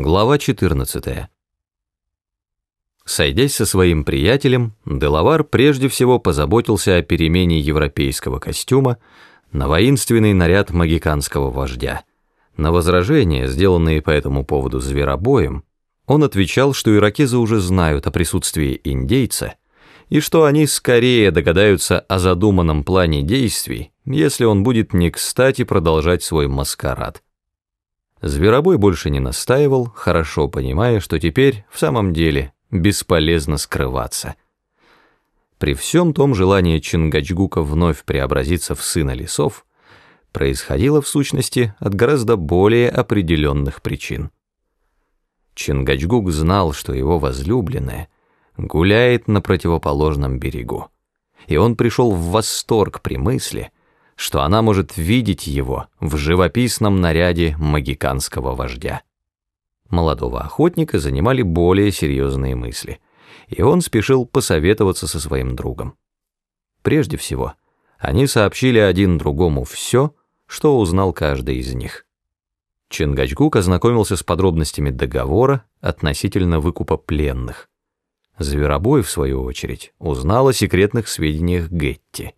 Глава 14. Сойдясь со своим приятелем, Делавар прежде всего позаботился о перемене европейского костюма на воинственный наряд магиканского вождя. На возражения, сделанные по этому поводу зверобоем, он отвечал, что иракезы уже знают о присутствии индейца и что они скорее догадаются о задуманном плане действий, если он будет не кстати продолжать свой маскарад. Зверобой больше не настаивал, хорошо понимая, что теперь в самом деле бесполезно скрываться. При всем том желание Чингачгука вновь преобразиться в сына лесов происходило в сущности от гораздо более определенных причин. Чингачгук знал, что его возлюбленная гуляет на противоположном берегу, и он пришел в восторг при мысли — что она может видеть его в живописном наряде магиканского вождя. Молодого охотника занимали более серьезные мысли, и он спешил посоветоваться со своим другом. Прежде всего, они сообщили один другому все, что узнал каждый из них. Чингачгук ознакомился с подробностями договора относительно выкупа пленных. Зверобой, в свою очередь, узнал о секретных сведениях Гетти.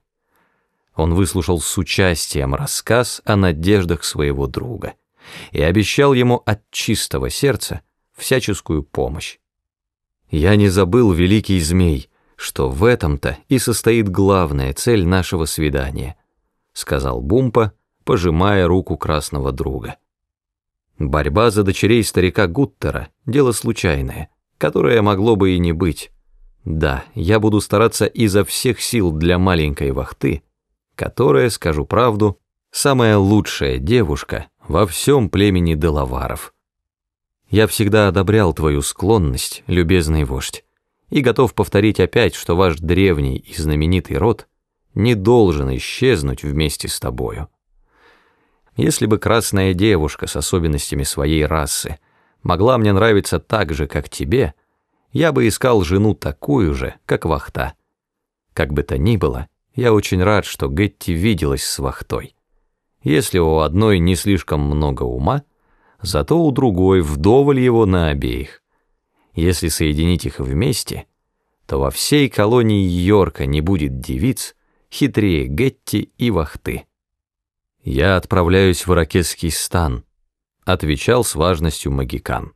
Он выслушал с участием рассказ о надеждах своего друга и обещал ему от чистого сердца всяческую помощь. «Я не забыл, великий змей, что в этом-то и состоит главная цель нашего свидания», сказал Бумпа, пожимая руку красного друга. Борьба за дочерей старика Гуттера — дело случайное, которое могло бы и не быть. Да, я буду стараться изо всех сил для маленькой вахты, которая, скажу правду, самая лучшая девушка во всем племени Делаваров. Я всегда одобрял твою склонность, любезный вождь, и готов повторить опять, что ваш древний и знаменитый род не должен исчезнуть вместе с тобою. Если бы красная девушка с особенностями своей расы могла мне нравиться так же, как тебе, я бы искал жену такую же, как Вахта. Как бы то ни было, я очень рад, что Гетти виделась с Вахтой. Если у одной не слишком много ума, зато у другой вдоволь его на обеих. Если соединить их вместе, то во всей колонии Йорка не будет девиц хитрее Гетти и Вахты. «Я отправляюсь в иракесский стан», — отвечал с важностью Магикан.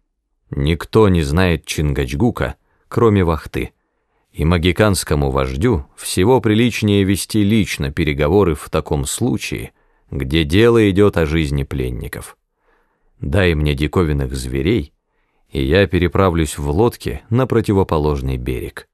«Никто не знает Чингачгука, кроме Вахты» и магиканскому вождю всего приличнее вести лично переговоры в таком случае, где дело идет о жизни пленников. Дай мне диковинных зверей, и я переправлюсь в лодке на противоположный берег.